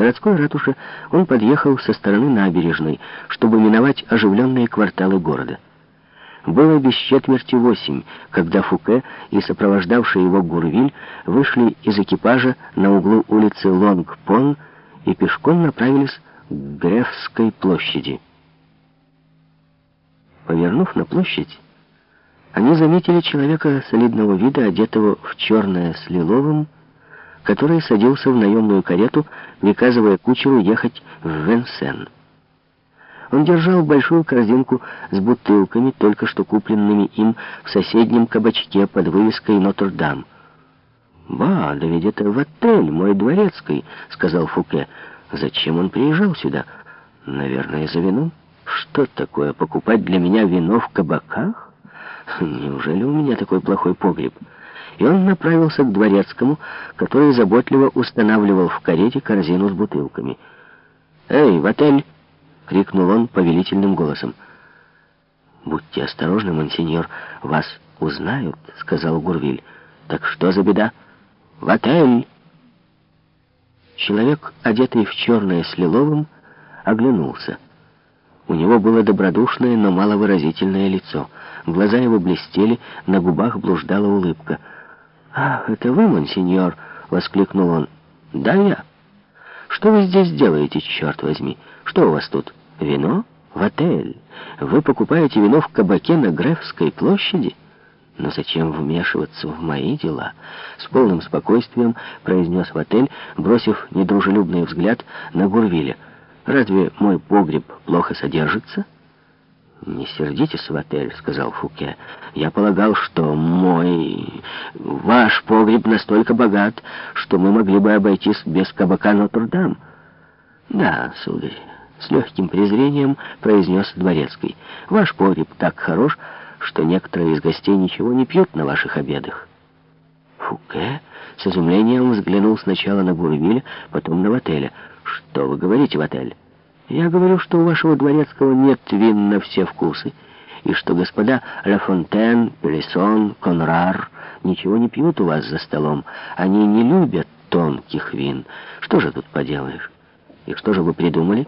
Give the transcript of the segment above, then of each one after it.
городской ратуше он подъехал со стороны набережной, чтобы миновать оживленные кварталы города. Было без четверти восемь, когда Фуке и сопровождавший его Гурвиль вышли из экипажа на углу улицы Лонг-Пон и пешком направились к Грефской площади. Повернув на площадь, они заметили человека солидного вида, одетого в черное с лиловым, который садился в наемную карету, приказывая кучеру ехать в Венсен. Он держал большую корзинку с бутылками, только что купленными им в соседнем кабачке под вывеской «Нотр-Дам». «Ба, да ведь это в отель, мой дворецкий», — сказал Фуке. «Зачем он приезжал сюда? Наверное, за вином. Что такое, покупать для меня вино в кабаках? Неужели у меня такой плохой погреб?» И он направился к дворецкому, который заботливо устанавливал в карете корзину с бутылками. «Эй, в отель!» — крикнул он повелительным голосом. «Будьте осторожны, монсеньор, вас узнают», — сказал Гурвиль. «Так что за беда?» «В отель!» Человек, одетый в черное с лиловым, оглянулся. У него было добродушное, но маловыразительное лицо. Глаза его блестели, на губах блуждала улыбка. «Ах, это вы, монсеньор!» — воскликнул он. «Да, я. Что вы здесь делаете, черт возьми? Что у вас тут?» Вино? В отель. Вы покупаете вино в кабаке на Грефской площади? Но зачем вмешиваться в мои дела? С полным спокойствием произнес в отель, бросив недружелюбный взгляд на Гурвиля. Разве мой погреб плохо содержится? «Не сердитесь в отель», — сказал Фуке. «Я полагал, что мой... ваш погреб настолько богат, что мы могли бы обойтись без кабака Нотр-Дам». «Да, сударь, с легким презрением произнес Дворецкий. «Ваш погреб так хорош, что некоторые из гостей ничего не пьют на ваших обедах». Фуке с изумлением взглянул сначала на Бурвиля, потом на Вателя. «Что вы говорите, Ватель?» «Я говорю, что у вашего дворецкого нет вин на все вкусы, и что господа Ла Фонтен, Пелесон, Конрар ничего не пьют у вас за столом. Они не любят тонких вин. Что же тут поделаешь? И что же вы придумали?»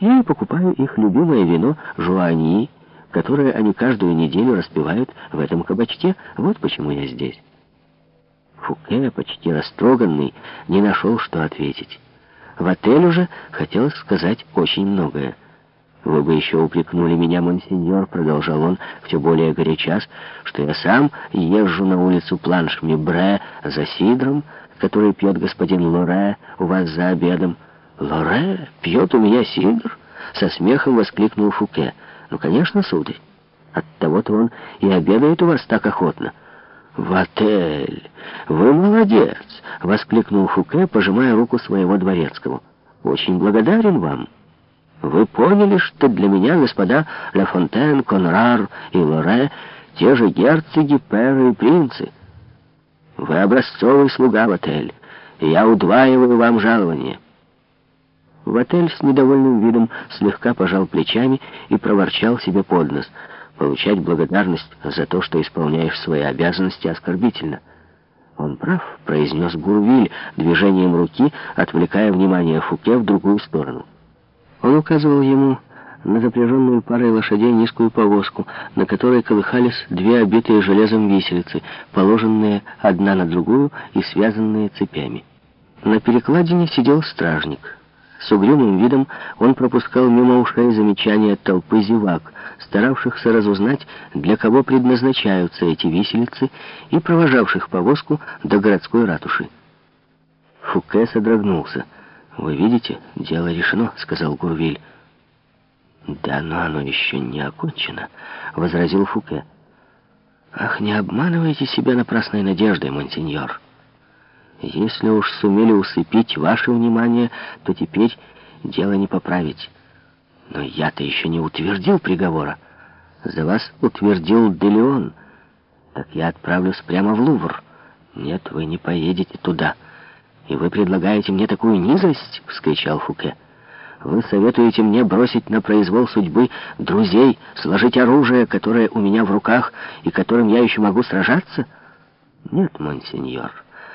Я покупаю их любимое вино «Жуани», которое они каждую неделю распивают в этом кабачке. Вот почему я здесь». Фуке, почти растроганный, не нашел, что ответить. В отель уже хотелось сказать очень многое. «Вы бы еще упрекнули меня, монсеньор», — продолжал он, все более горячас, «что я сам езжу на улицу Планш-Мибре за сидром, который пьет господин Лоре у вас за обедом». «Лоре пьет у меня сидр?» — со смехом воскликнул Фуке. «Ну, конечно, сударь. Оттого-то он и обедает у вас так охотно». «В отель! Вы молодец!» — воскликнул Фуке, пожимая руку своего дворецкого. «Очень благодарен вам. Вы поняли, что для меня господа Ла Фонтен, Конрар и Лоре те же герцоги, перы и принцы. Вы образцовый слуга в отель, и я удваиваю вам жалование». В отель с недовольным видом слегка пожал плечами и проворчал себе под нос. Получать благодарность за то, что исполняешь свои обязанности, оскорбительно. «Он прав», — произнес Гурвиль движением руки, отвлекая внимание Фуке в другую сторону. Он указывал ему на запряженную парой лошадей низкую повозку, на которой колыхались две обитые железом виселицы, положенные одна на другую и связанные цепями. На перекладине сидел стражник — с угрюмым видом он пропускал мимо ушей замечания толпы зевак, старавшихся разузнать, для кого предназначаются эти виселицы, и провожавших повозку до городской ратуши. Фуке содрогнулся. «Вы видите, дело решено», — сказал Гурвиль. «Да, но оно еще не окончено», — возразил Фуке. «Ах, не обманывайте себя напрасной надеждой, монсеньор». Если уж сумели усыпить ваше внимание, то теперь дело не поправить. Но я-то еще не утвердил приговора. За вас утвердил Делеон. Так я отправлюсь прямо в Лувр. Нет, вы не поедете туда. И вы предлагаете мне такую низость, — вскричал Фуке. Вы советуете мне бросить на произвол судьбы друзей, сложить оружие, которое у меня в руках и которым я еще могу сражаться? Нет, монсеньор.